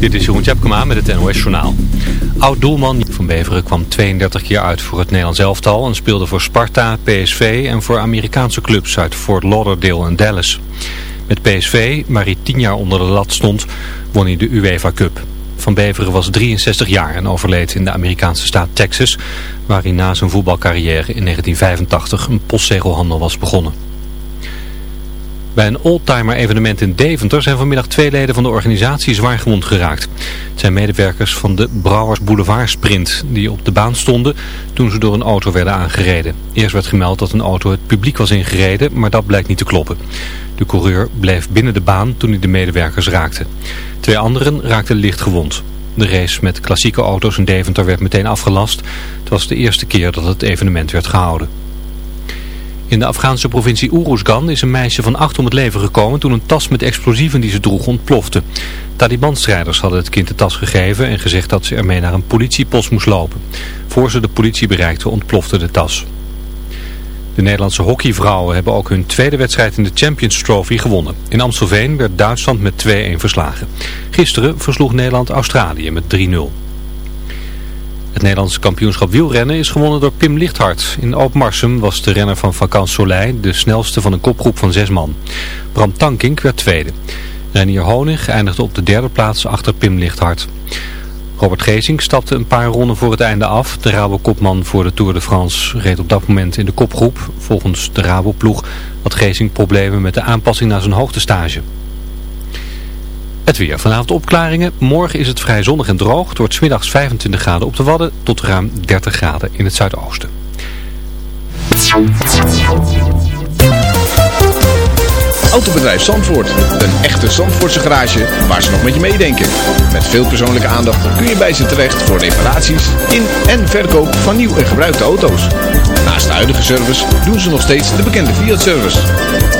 Dit is Jeroen Tjepkema met het NOS Journaal. Oud-doelman van Beveren kwam 32 keer uit voor het Nederlands elftal... en speelde voor Sparta, PSV en voor Amerikaanse clubs uit Fort Lauderdale en Dallas. Met PSV, waar hij 10 jaar onder de lat stond, won hij de UEFA Cup. Van Beveren was 63 jaar en overleed in de Amerikaanse staat Texas... waar hij na zijn voetbalcarrière in 1985 een postzegelhandel was begonnen. Bij een oldtimer evenement in Deventer zijn vanmiddag twee leden van de organisatie zwaar gewond geraakt. Het zijn medewerkers van de Brouwers Boulevard Sprint die op de baan stonden toen ze door een auto werden aangereden. Eerst werd gemeld dat een auto het publiek was ingereden, maar dat blijkt niet te kloppen. De coureur bleef binnen de baan toen hij de medewerkers raakte. Twee anderen raakten licht gewond. De race met klassieke auto's in Deventer werd meteen afgelast. Het was de eerste keer dat het evenement werd gehouden. In de Afghaanse provincie Uruzgan is een meisje van acht om het leven gekomen toen een tas met explosieven die ze droeg ontplofte. Taliban-strijders hadden het kind de tas gegeven en gezegd dat ze ermee naar een politiepost moest lopen. Voor ze de politie bereikte ontplofte de tas. De Nederlandse hockeyvrouwen hebben ook hun tweede wedstrijd in de Champions Trophy gewonnen. In Amstelveen werd Duitsland met 2-1 verslagen. Gisteren versloeg Nederland Australië met 3-0. Het Nederlandse kampioenschap wielrennen is gewonnen door Pim Lichthart. In Oopmarsum was de renner van Vakant Soleil de snelste van een kopgroep van zes man. Bram Tankink werd tweede. Renier Honig eindigde op de derde plaats achter Pim Lichthart. Robert Geesink stapte een paar ronden voor het einde af. De Rabo-kopman voor de Tour de France reed op dat moment in de kopgroep. Volgens de Rabo-ploeg had Geesink problemen met de aanpassing naar zijn hoogtestage. Het weer. Vanavond opklaringen. Morgen is het vrij zonnig en droog. Het wordt smiddags 25 graden op de Wadden tot ruim 30 graden in het zuidoosten. Autobedrijf Zandvoort. Een echte Zandvoortse garage waar ze nog met je meedenken. Met veel persoonlijke aandacht kun je bij ze terecht voor reparaties in en verkoop van nieuw en gebruikte auto's. Naast de huidige service doen ze nog steeds de bekende Fiat-service.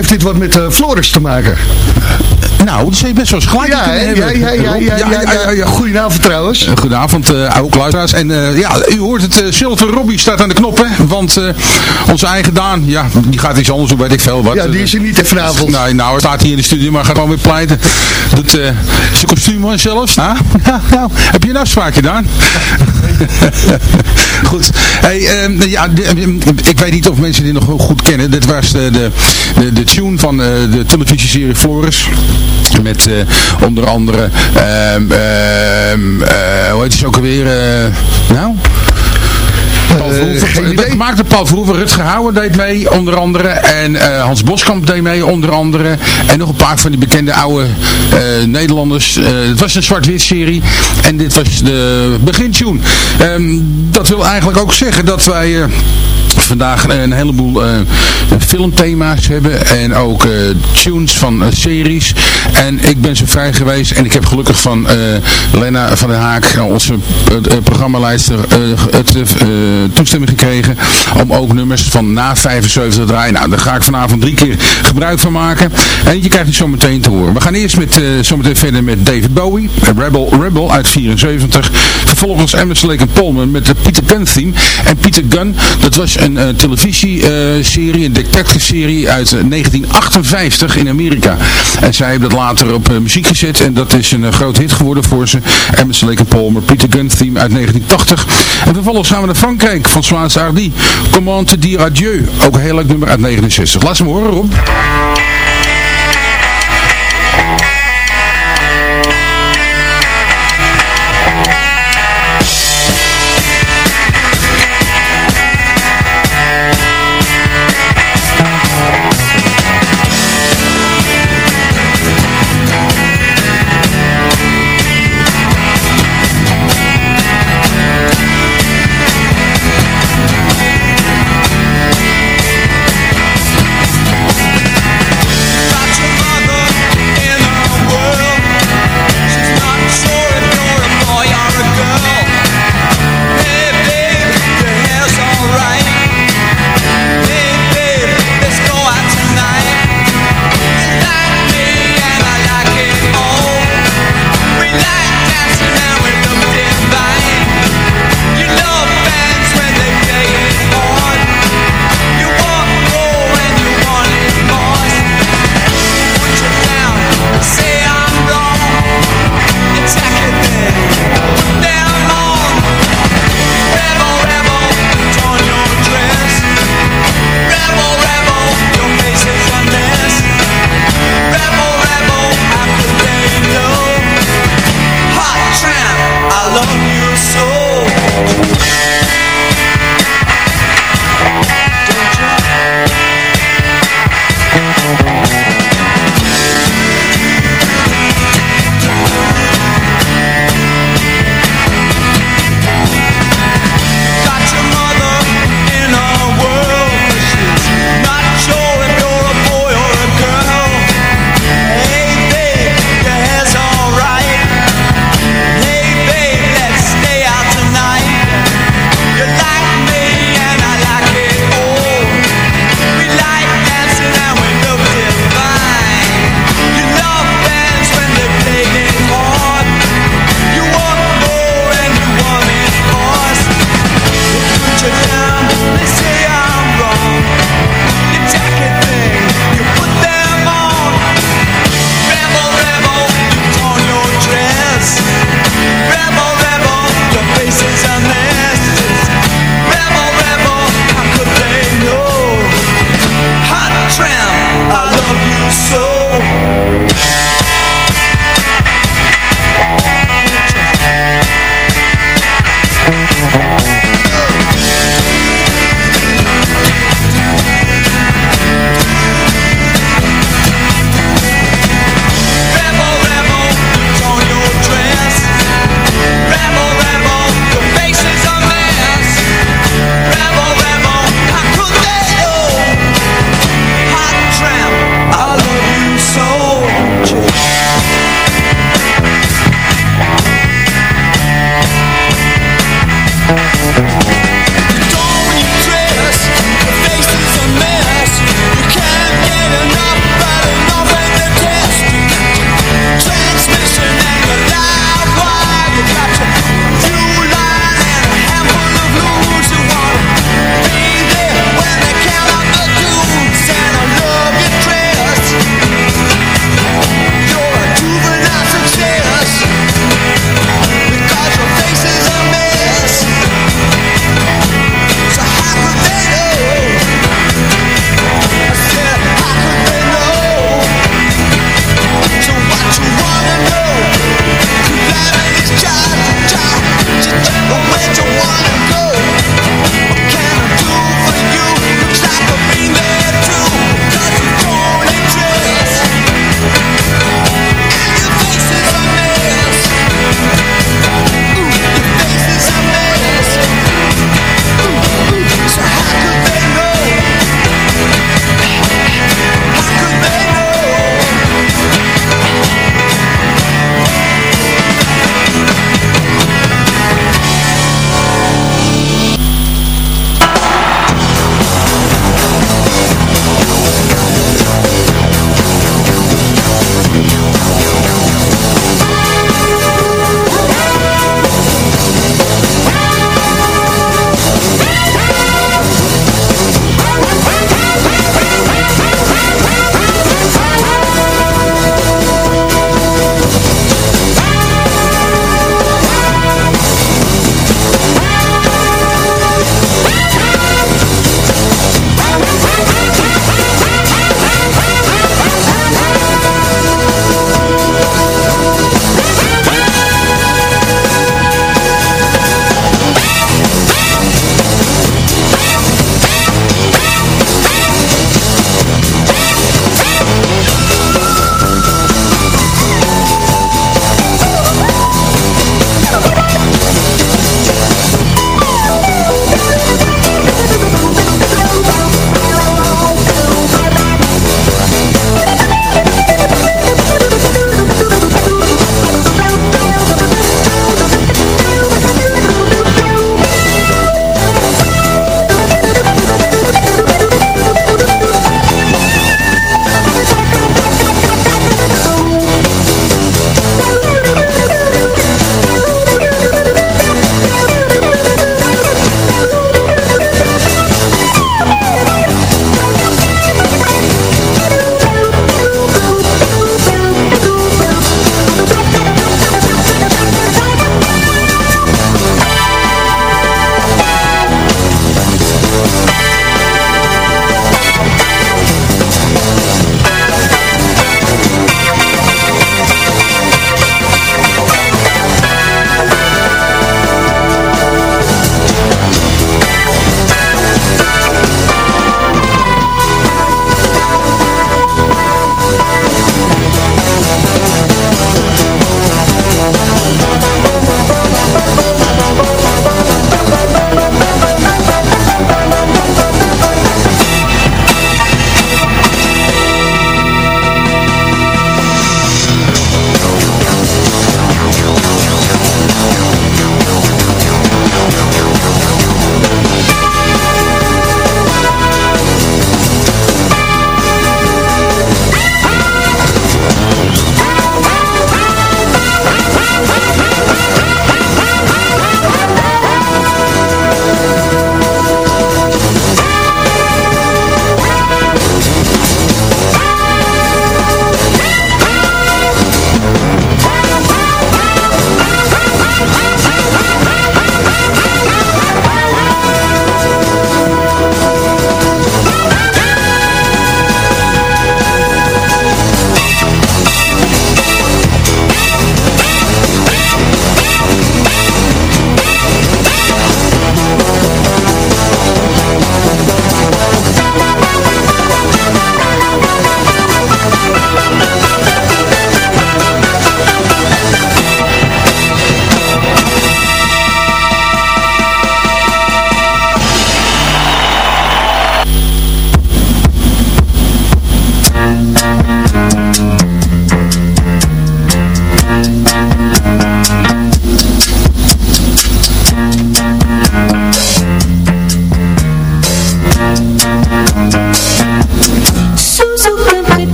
Heeft dit wat met uh, Floris te maken. Nou, dat is best wel eens gelijk Ja, ja, ja, ja, ja, ja, ja, ja, ja. Goedenavond trouwens. Eh, Goedenavond, uh, oude luisteraars. En eh, ja, u hoort het, uh, Silver Robbie staat aan de knoppen. Want eh, onze eigen Daan, ja, die gaat iets anders doen, weet ik veel wat. Ja, die is er niet hè, vanavond. Nee, nou, hij staat hier in de studio, maar gaat gewoon weer pleiten. Doet eh, zijn kostuum zelfs. Ja, nou, heb je een afspraak gedaan? goed. Hey, ehm, ja, de- ehm, ik weet niet of mensen dit nog goed kennen. Dit was de, de, de, de tune van eh, de televisieserie Floris. Met eh, onder andere, ehm, eh, hoe heet het ook alweer? nou? Paul Verhoeven, geen dat maakte Paul Verhoeven, Rutger Hauer deed mee, onder andere. En eh, Hans Boskamp deed mee, onder andere. En nog een paar van die bekende oude eh, Nederlanders. Eh, het was een zwart-wit serie. En dit was de begintune. Ehm, dat wil eigenlijk ook zeggen dat wij... eh, vandaag een heleboel eh, filmthema's hebben en ook eh, tunes van eh, series. En ik ben zo vrij geweest en ik heb gelukkig van eh, Lena van den Haak, eh, onze programmaleider, eh, het eh, toestemming gekregen om ook nummers van na 75 te draaien. Nou, daar ga ik vanavond drie keer gebruik van maken. En je krijgt het zo meteen te horen. We gaan eerst met, eh, zometeen verder met David Bowie, Rebel Rebel uit 74. Vervolgens Emerson Lake Palmer met de Peter Gunn theme. En Peter Gunn, dat was een eh, televisieserie, een detective serie uit eh, 1958 in Amerika. En zij hebben dat later op eh, muziek gezet en dat is een eh, groot hit geworden voor ze. Emerson Lake Palmer, Peter Gunn theme uit 1980. En vervolgens gaan we naar Frankrijk van Swaans Hardy. Comment te dire adieu. Ook een heel leuk nummer uit 69. Laat ze me horen Rob.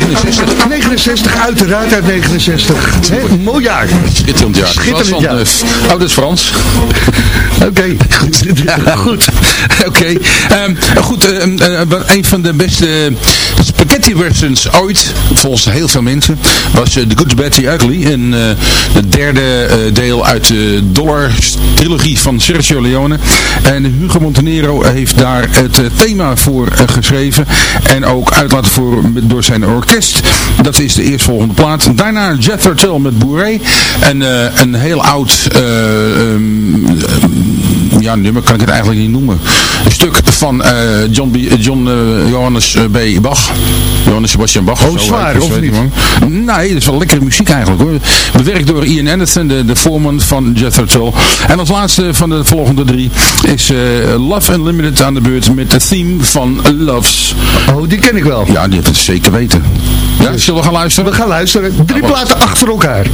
69. 69, uiteraard uit 69. He, mooi jaar. Schitterend jaar. Schitterend jaar. Oh, dat is Frans. Oké. Goed. Ehm, goed. Ehm, eh, Oké. Goed, een van de beste spaghetti versions ooit, volgens heel veel mensen, was eh, The Good, Bad, The Ugly. En eh, het de derde deel uit de Dollar-trilogie van Sergio Leone. En Hugo Montenero heeft daar het thema voor geschreven. En ook uitlaat voor door zijn orkest dat is de eerstvolgende plaat. Daarna Jethro Tull met Bourré. En eh, een heel oud eh, ehm, ja, nummer kan ik het eigenlijk niet noemen. Een stuk van eh, John, B, John eh, Johannes eh, B. Bach. Johannes Sebastian Bach. Oh, zwaar, of niet? man. Nee, dat is wel lekkere muziek eigenlijk hoor. Bewerkt door Ian Anderson, de, de voorman van Jethro Tull. En als laatste van de volgende drie is eh, Love Unlimited aan de beurt met het theme van Loves. Oh, die ken ik wel. Ja, die heeft het zeker weten. Ja, zullen we gaan luisteren? We gaan luisteren. Drie platen achter elkaar.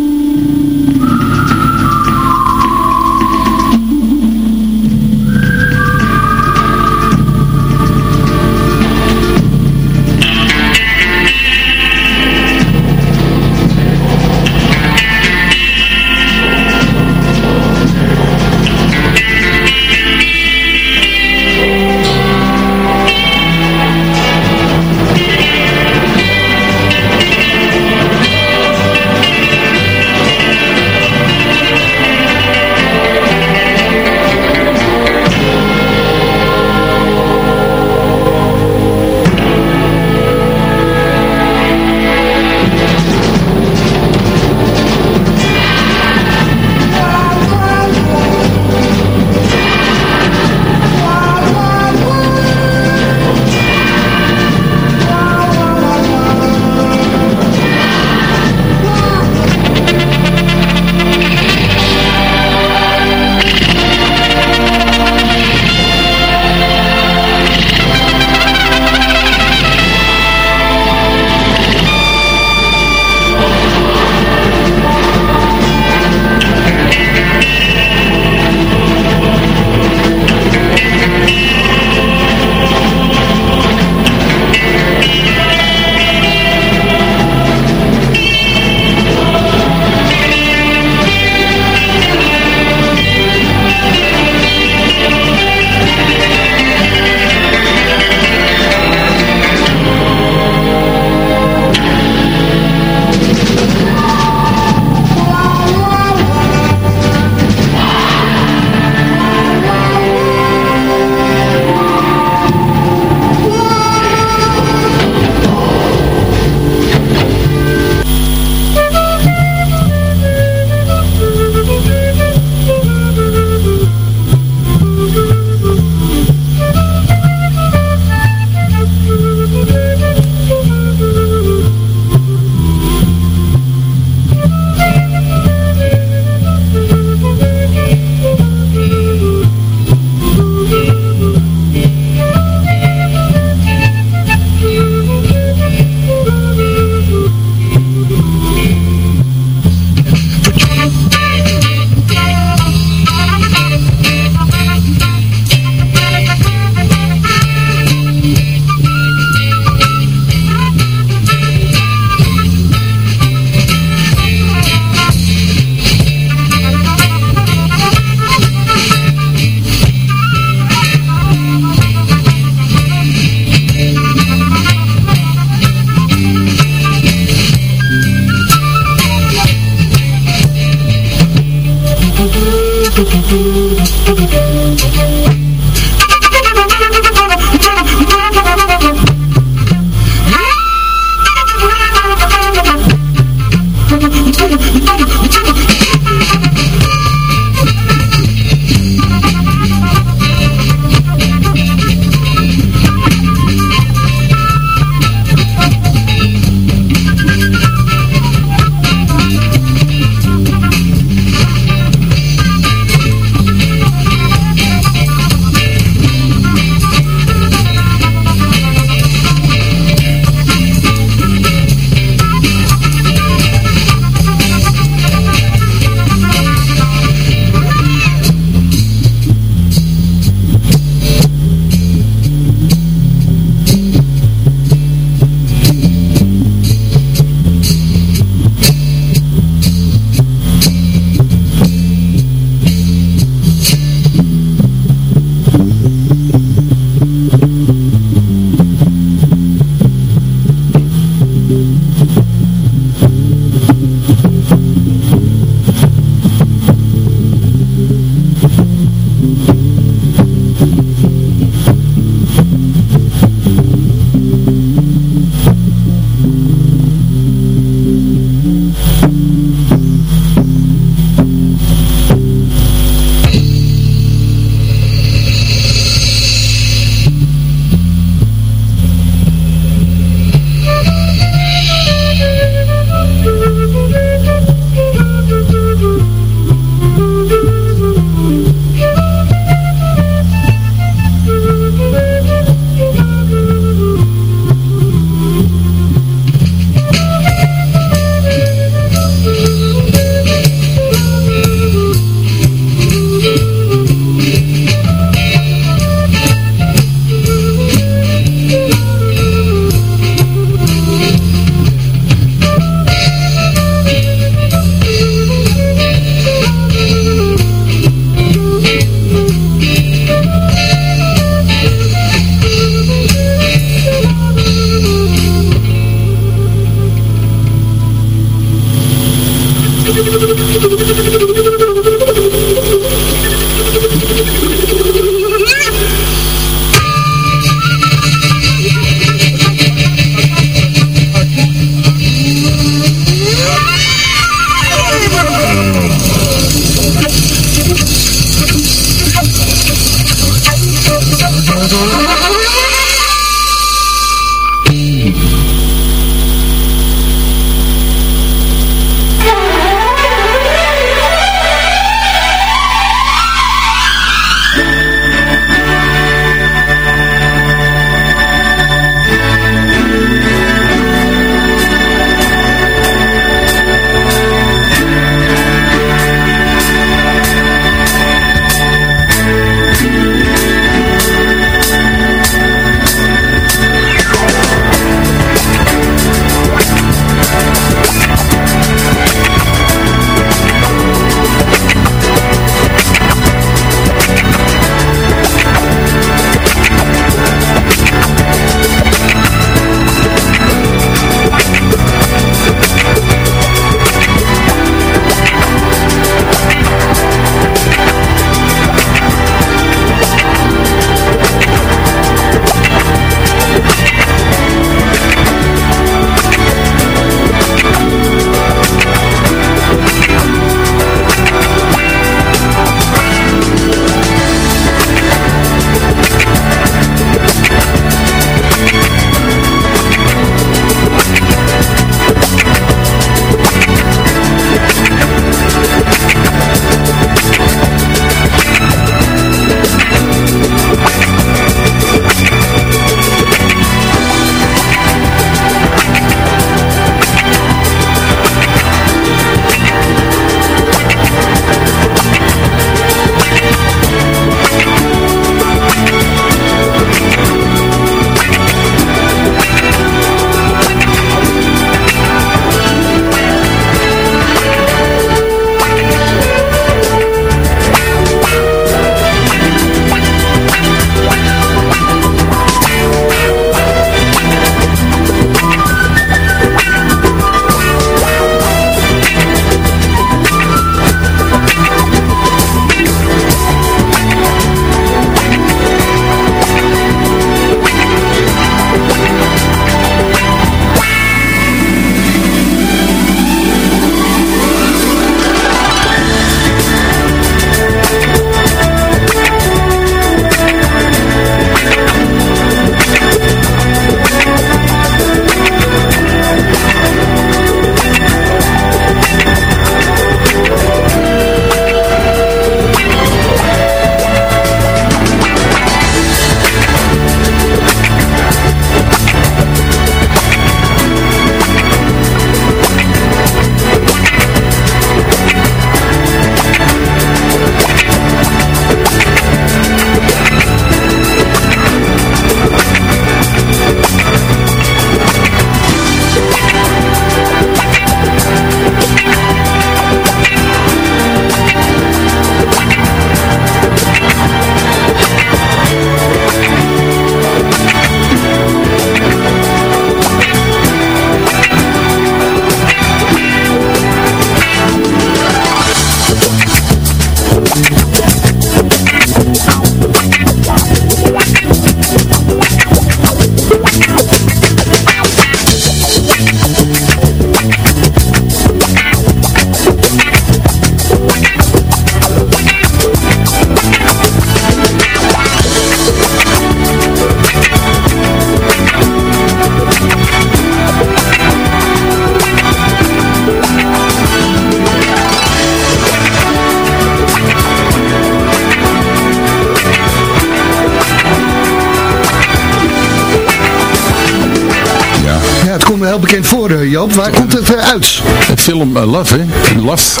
Eh. Waar komt het eh, uit? Het film eh, Love, hè? Love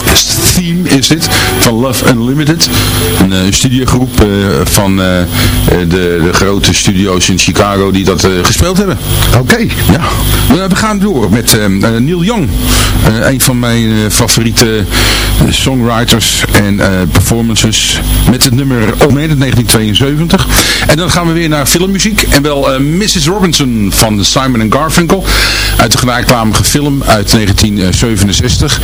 Theme is dit, van Love Unlimited. Een studiogroep uh, van de, de grote studio's in Chicago die dat gespeeld hebben. Oké. Ja. we gaan door met Neil Young. een van mijn favoriete songwriters en performances met het nummer Man 1972. En dan gaan we weer naar filmmuziek. En wel Mrs. Robinson van Simon Garfunkel. Uit de gelijknamige film uit 1967.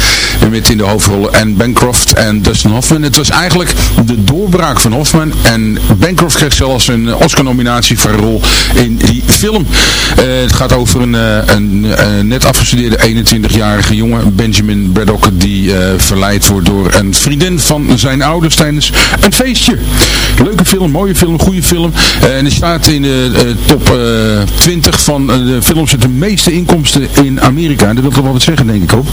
Met in de hoofdrollen Anne Bancroft en Dustin Hoffman. Het was eigenlijk de doorbraak van Hoffman. En Bancroft kreeg zelfs een Oscar-nominatie voor een rol in die film. Uh, het gaat over een, uh, een net afgestudeerde 21-jarige jongen, Benjamin Braddock, die verleid wordt door een vriendin van zijn ouders tijdens een feestje. Leuke film, mooie film, goede film. en hij staat in de top 20 van de films met de meeste inkomsten in Amerika. Dat wil toch wel wat zeggen, denk ik ook.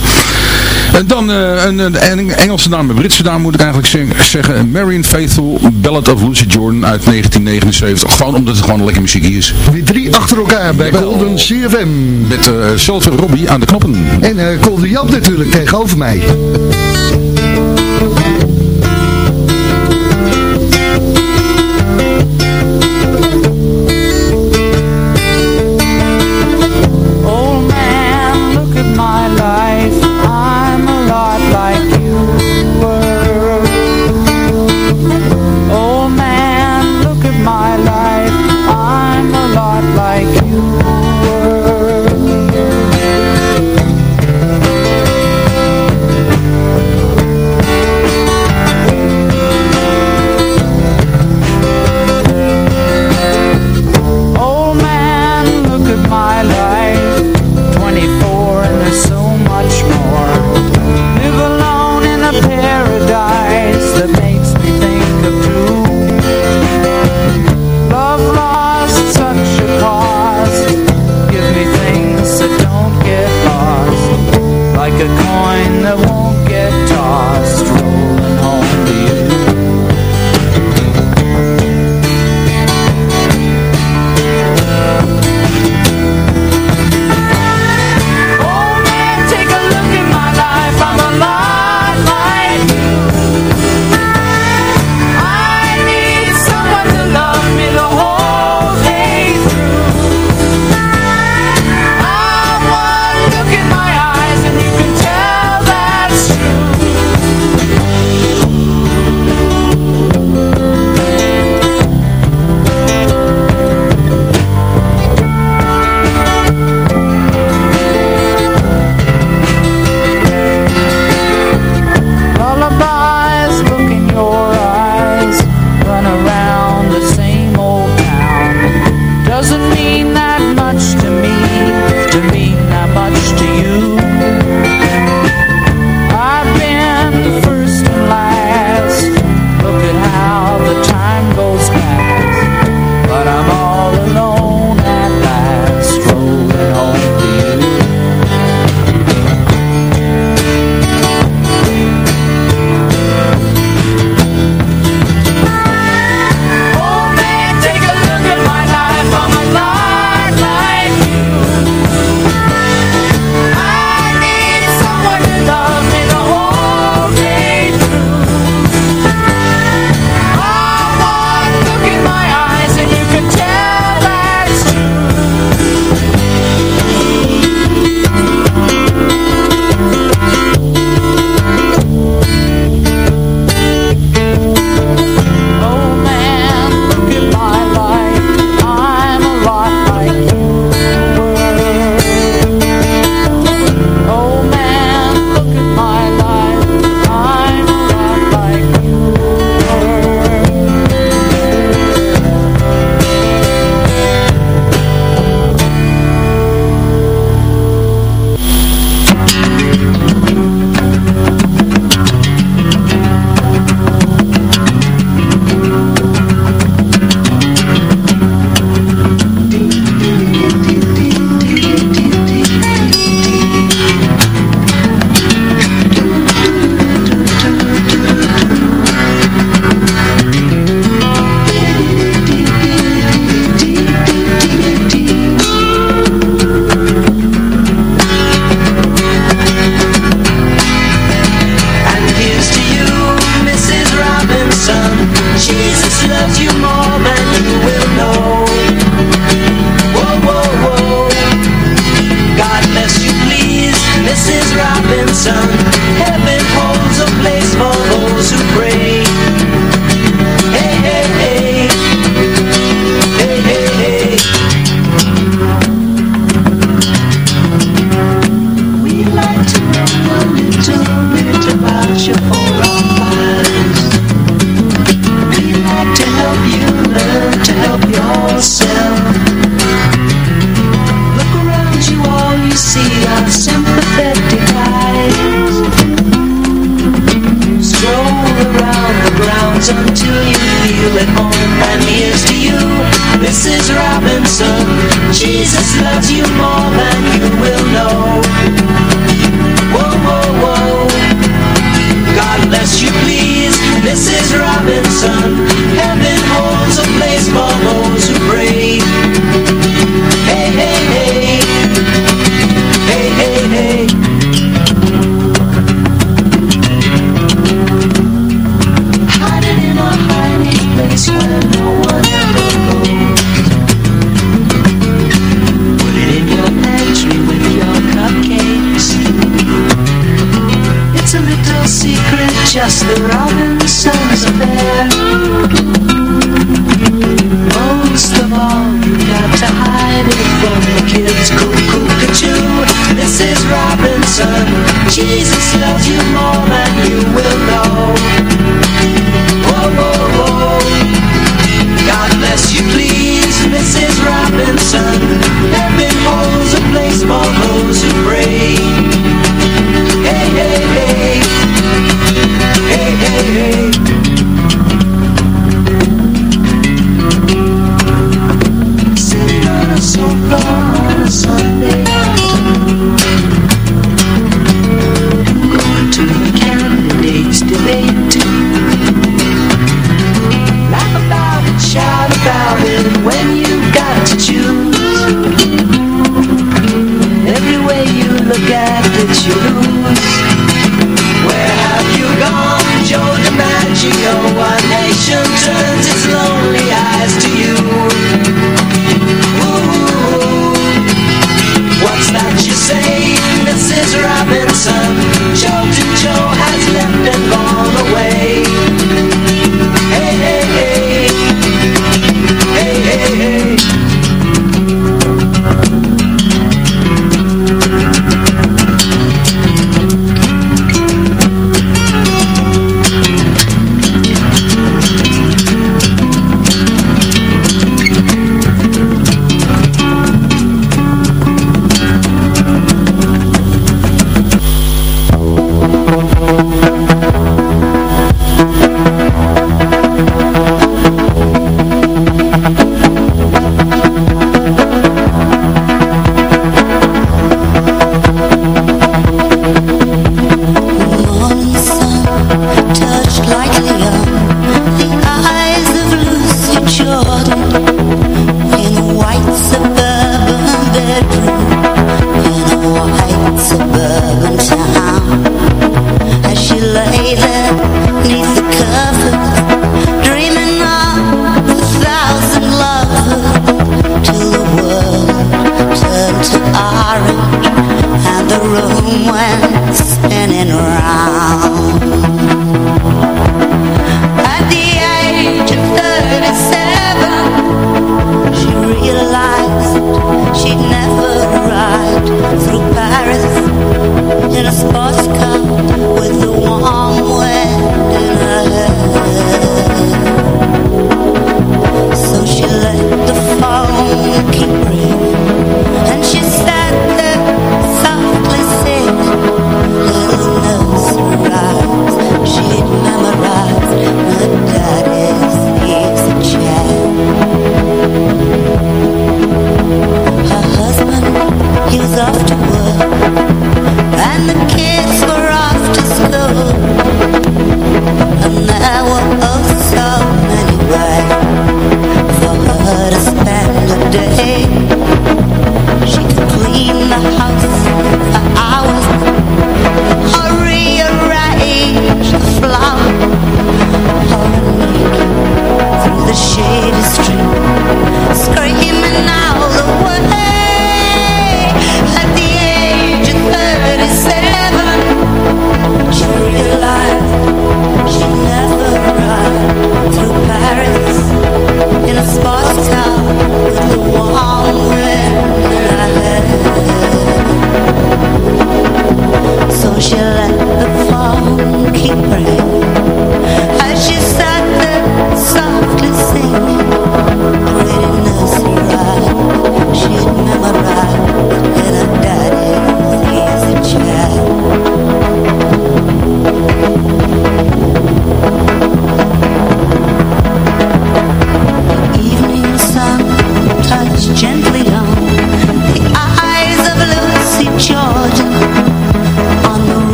En dan een, een, Engelse naam, een Britse naam moet ik eigenlijk zeggen. Marion Faithful, Ballad of Lucy Jordan uit 1979. Gewoon omdat het gewoon lekker muziek is. Weer drie achter elkaar bij Golden CFM. Met uh, Robbie aan de knoppen. En uh, Colde Jap natuurlijk tegenover mij.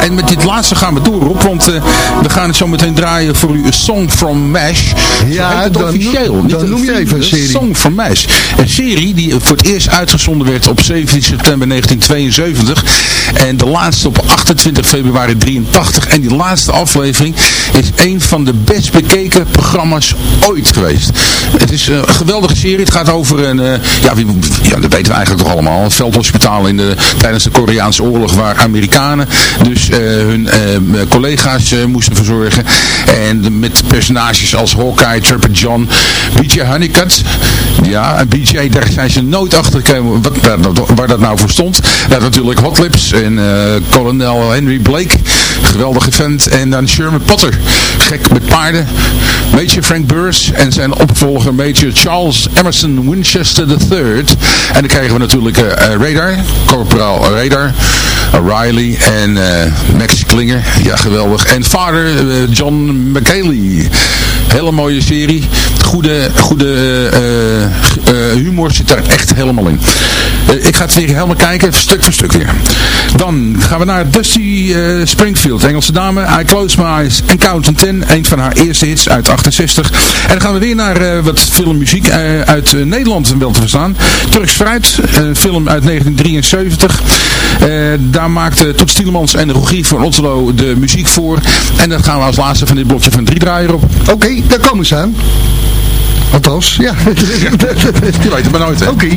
En met dit laatste gaan we door op, het zo meteen draaien voor u A Song from MASH. Ja, het dan officieel. noem- niet dan een noem je even een serie. Song from MASH. Een serie die voor het eerst uitgezonden werd op 17 september 1972 en de laatste op 28 februari 83. En die laatste aflevering is een van de best bekeken programma's ooit geweest. Het is eh, een geweldige serie. Het gaat over een, eh, ja, wie, ja, dat weten we eigenlijk toch allemaal, een veldhospitaal in de, tijdens de Koreaanse oorlog waar Amerikanen dus eh, hun collega's moesten verzorgen. En met personages als Hawkeye, Trapper John, BJ Honeycutt. Ja, en BJ, daar zijn ze nooit achter gekomen wat, waar, dat- nou voor stond. Ja, natuurlijk Hot Lips en eh, kolonel Henry Blake. Geweldige vent. En dan Sherman Potter. Gek met paarden. Major Frank Burrs en zijn opvolger Major Charles Emerson Winchester III. En dan krijgen we natuurlijk eh, eh, Radar, Corporaal Radar, Riley en eh, Max Klinger. Ja, geweldig. En vader John McKaylee. Hele mooie serie. Goede, goede eh, eh, humor zit daar echt helemaal in. Eh, ik ga het weer helemaal kijken, stuk voor stuk weer. Dan gaan we naar Dusty eh, Springfield, Engelse dame. I Close My Eyes and Count Ten. Een van haar eerste hits uit 68. En dan gaan we weer naar eh, wat filmmuziek eh, uit eh, Nederland wel te verstaan. Turks Fruit, een film uit 1973. Eh, daar maakte Toet Stielemans en Rogier van Otterlo de muziek voor. En dat gaan we als laatste van dit blokje van drie draaien op. Oké, daar komen ze aan. Althans, ja. Je weet het maar nooit, hè? Oké.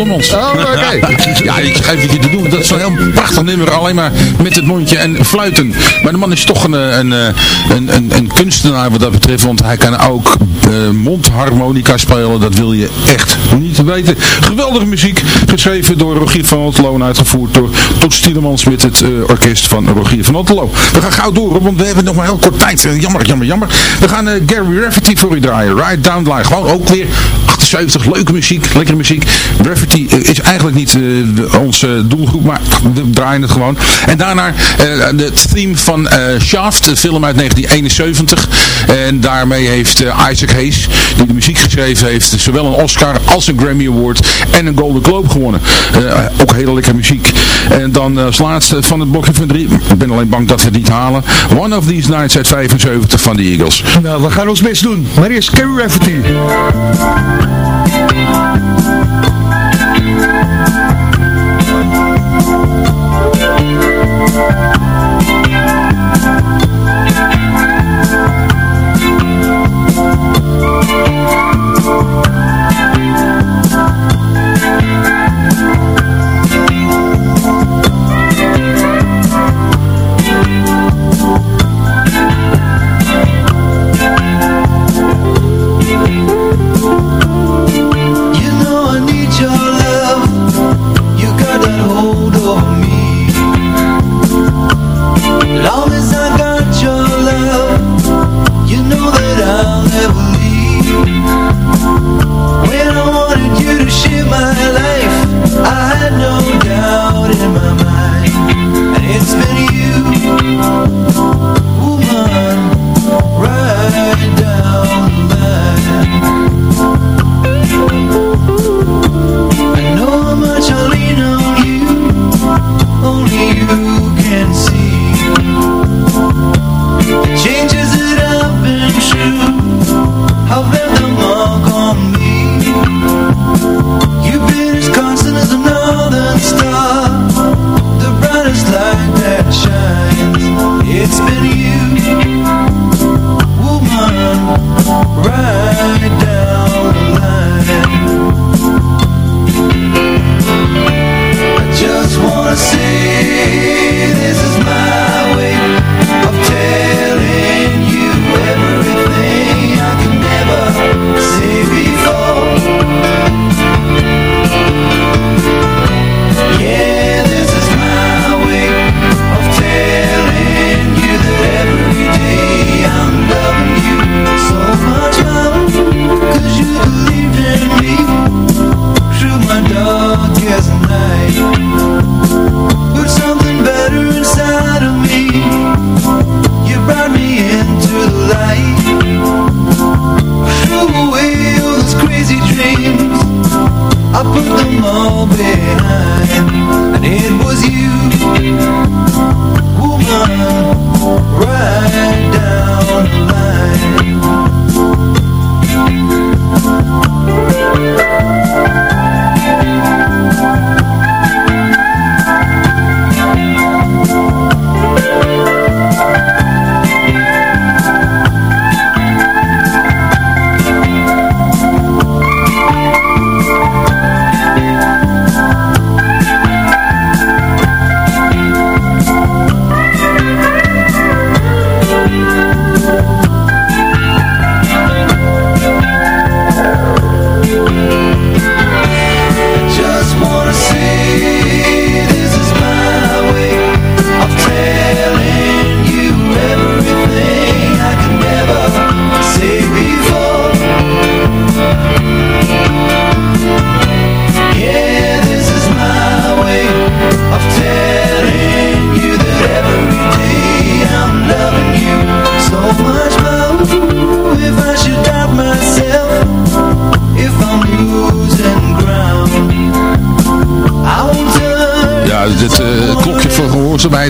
Oh, oké. ja, ik het je te doen. Dat is zo'n heel prachtig nummer. Alleen maar met het mondje en fluiten. Maar de man is toch een, een, een, een, een kunstenaar wat dat betreft. Want hij kan ook uh, mondharmonica spelen. Dat wil je echt niet weten. Geweldige muziek. Geschreven door Rogier van Otterlo en uitgevoerd door Tot Stielemans met het uh, orkest van Rogier van Otterlo. We gaan gauw door, want we hebben nog maar heel kort tijd. jammer, jammer, jammer. We gaan Gary Rafferty voor u draaien. Ride Down the Line. Gewoon ook weer 78. Leuke muziek, lekkere muziek. Rafferty is eigenlijk niet onze doelgroep, maar we draaien het gewoon. En daarna het theme van Shaft, een film uit 1971. En daarmee heeft Isaac Hayes, die de muziek geschreven heeft, zowel een Oscar als een Grammy Award en een Golden Globe gewonnen. ook hele lekkere muziek. En dan als laatste van het blokje van drie, ik ben alleen bang dat we het niet halen. One of These Nights uit 75 van de Eagles. Nou, we gaan ons best doen. Maar eerst Carrie Rafferty. Thank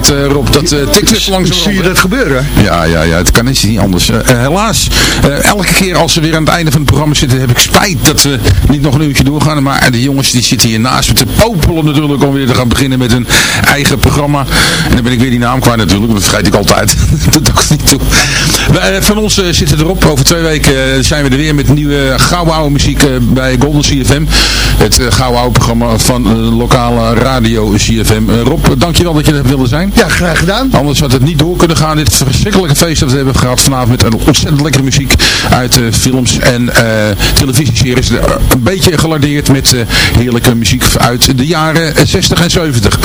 uit Rotterdam. Eh, dat eh, tikt dus langzaam. Zie je dat gebeuren? Ja, ja, ja, het kan is niet anders. Eh, eh, helaas, eh, elke keer als we weer aan het einde van het programma zitten, heb ik spijt dat we niet nog een uurtje doorgaan. Maar de jongens die zitten hier naast me te popelen natuurlijk om weer te gaan beginnen met hun eigen programma. En dan ben ik weer die naam kwijt natuurlijk, dat vergeet ik altijd. dat doe ik niet toe. Eh, van ons eh, zitten erop. Over twee weken eh, zijn we er weer met nieuwe gouden oude muziek eh, bij Golden CFM. Het uh, gouden oude programma van lokale radio CFM. Eh, Rob, dankjewel dat je er wilde zijn. Ja, graag Anders had het niet door kunnen gaan. Dit verschrikkelijke feest dat we hebben gehad vanavond met een ontzettend lekkere muziek uit eh, films en eh, televisieseries. Eh, Een beetje gelardeerd met heerlijke muziek uit de jaren eh, 60 en 70.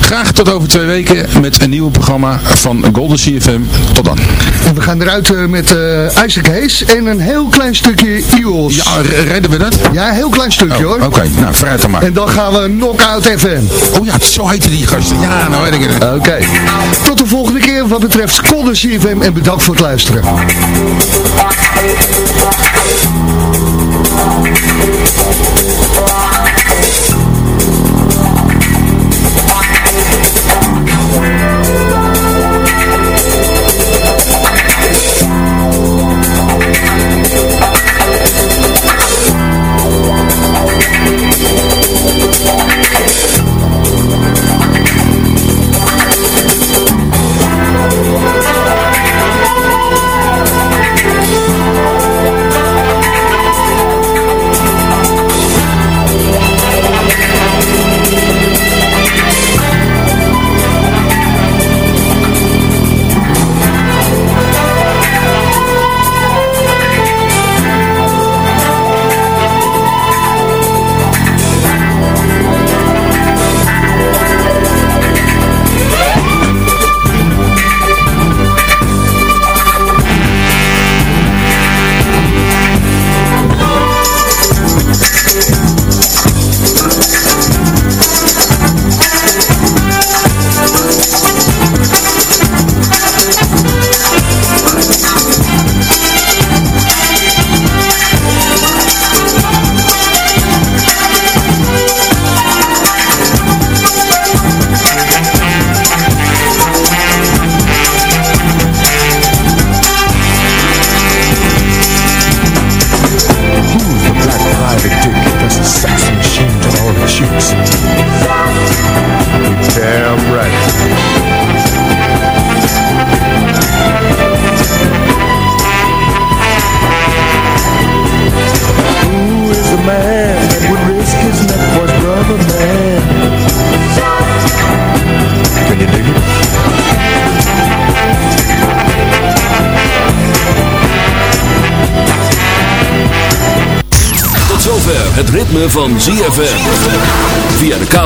Graag tot over twee weken met een nieuw programma van Golden CFM. Tot dan. En we gaan eruit eh, met eh, uh, Hees en een heel klein stukje IOS. Ja, redden we dat? Ja, een heel klein stukje oh, hoor. Oké, nou vrijdag dan maar. En dan gaan we Knockout FM. Oh ja, zo heette die gast. Ja, nou weet ik het. Oké. Tot de volgende keer wat betreft Golden CFM en bedankt voor het luisteren.